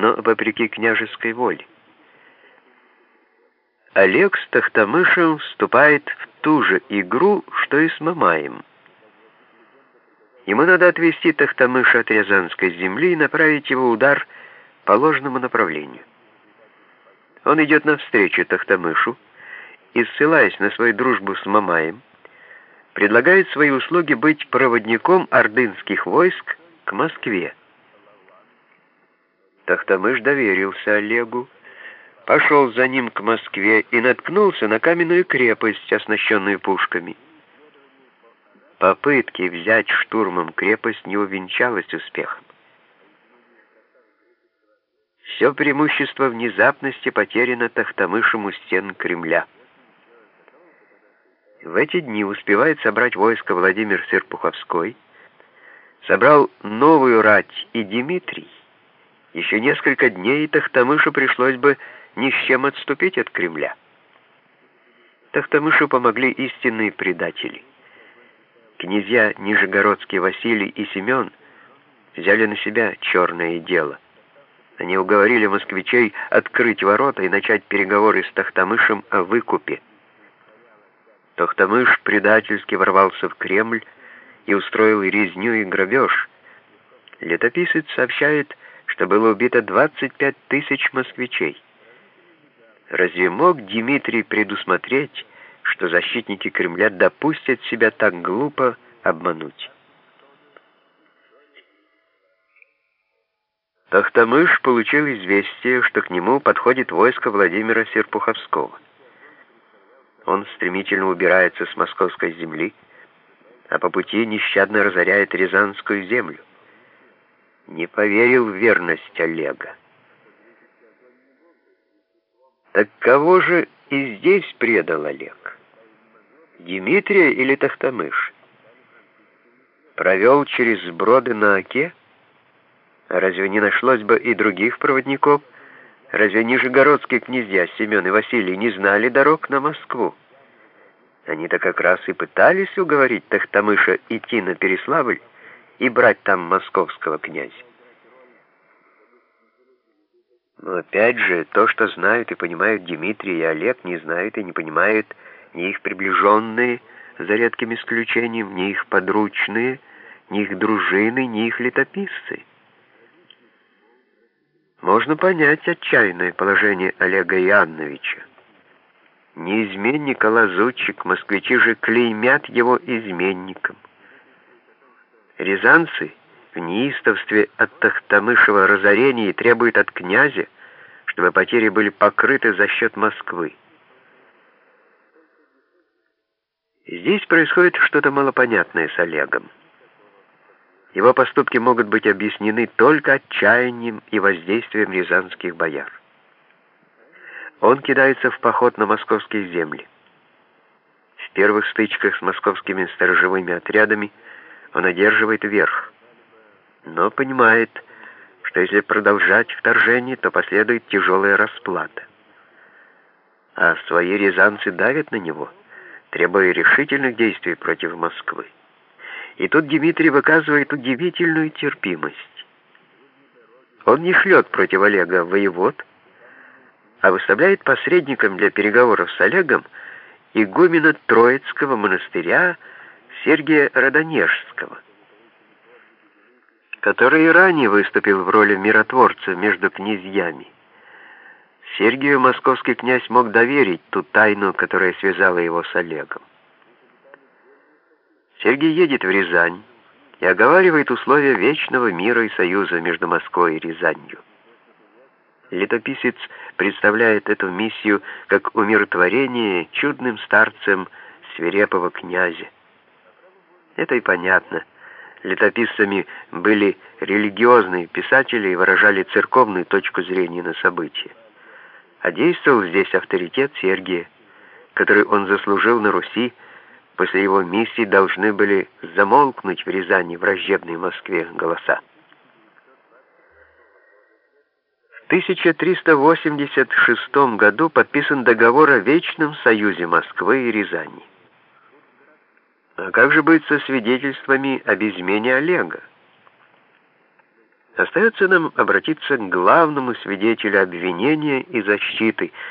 но вопреки княжеской воле. Олег с Тахтамышем вступает в ту же игру, что и с Мамаем. Ему надо отвести Тахтамыша от Рязанской земли и направить его удар по ложному направлению. Он идет навстречу Тахтамышу и, ссылаясь на свою дружбу с Мамаем, предлагает свои услуги быть проводником ордынских войск к Москве. Тахтамыш доверился Олегу, пошел за ним к Москве и наткнулся на каменную крепость, оснащенную пушками. Попытки взять штурмом крепость не увенчалась успехом. Все преимущество внезапности потеряно Тахтамышем у стен Кремля. В эти дни успевает собрать войско Владимир Серпуховской, собрал новую рать и Дмитрий. Еще несколько дней Тахтамышу пришлось бы ни с чем отступить от Кремля. Тахтамышу помогли истинные предатели. Князья Нижегородский Василий и Семен взяли на себя черное дело. Они уговорили москвичей открыть ворота и начать переговоры с Тахтамышем о выкупе. Тахтамыш предательски ворвался в Кремль и устроил резню и грабеж. Летописец сообщает, что было убито 25 тысяч москвичей. Разве мог Дмитрий предусмотреть, что защитники Кремля допустят себя так глупо обмануть? Тахтамыш получил известие, что к нему подходит войско Владимира Серпуховского. Он стремительно убирается с московской земли, а по пути нещадно разоряет Рязанскую землю. Не поверил в верность Олега. Так кого же и здесь предал Олег? Дмитрия или Тахтамыш? Провел через броды на Оке? Разве не нашлось бы и других проводников? Разве нижегородские князья Семен и Василий не знали дорог на Москву? Они-то как раз и пытались уговорить Тахтамыша идти на Переславль и брать там московского князя. Но опять же, то, что знают и понимают Дмитрий и Олег, не знают и не понимают ни их приближенные, за редким исключением, ни их подручные, ни их дружины, ни их летописцы. Можно понять отчаянное положение Олега Иоанновича. Не изменник, а лазутчик, москвичи же клеймят его изменником. Рязанцы в неистовстве от Тахтамышева разорения требуют от князя, чтобы потери были покрыты за счет Москвы. Здесь происходит что-то малопонятное с Олегом. Его поступки могут быть объяснены только отчаянием и воздействием рязанских бояр. Он кидается в поход на московские земли. В первых стычках с московскими сторожевыми отрядами он одерживает верх, но понимает, что если продолжать вторжение, то последует тяжелая расплата. А свои рязанцы давят на него, требуя решительных действий против Москвы. И тут Дмитрий выказывает удивительную терпимость. Он не шлет против Олега воевод, а выставляет посредником для переговоров с Олегом игумена Троицкого монастыря Сергия Родонежского, который и ранее выступил в роли миротворца между князьями. Сергию московский князь мог доверить ту тайну, которая связала его с Олегом. Сергий едет в Рязань и оговаривает условия вечного мира и союза между Москвой и Рязанью. Летописец представляет эту миссию как умиротворение чудным старцем свирепого князя. Это и понятно. Летописцами были религиозные писатели и выражали церковную точку зрения на события. А действовал здесь авторитет Сергия, который он заслужил на Руси, После его миссии должны были замолкнуть в Рязани враждебной Москве голоса. В 1386 году подписан договор о вечном союзе Москвы и Рязани. А как же быть со свидетельствами об измене Олега? Остается нам обратиться к главному свидетелю обвинения и защиты –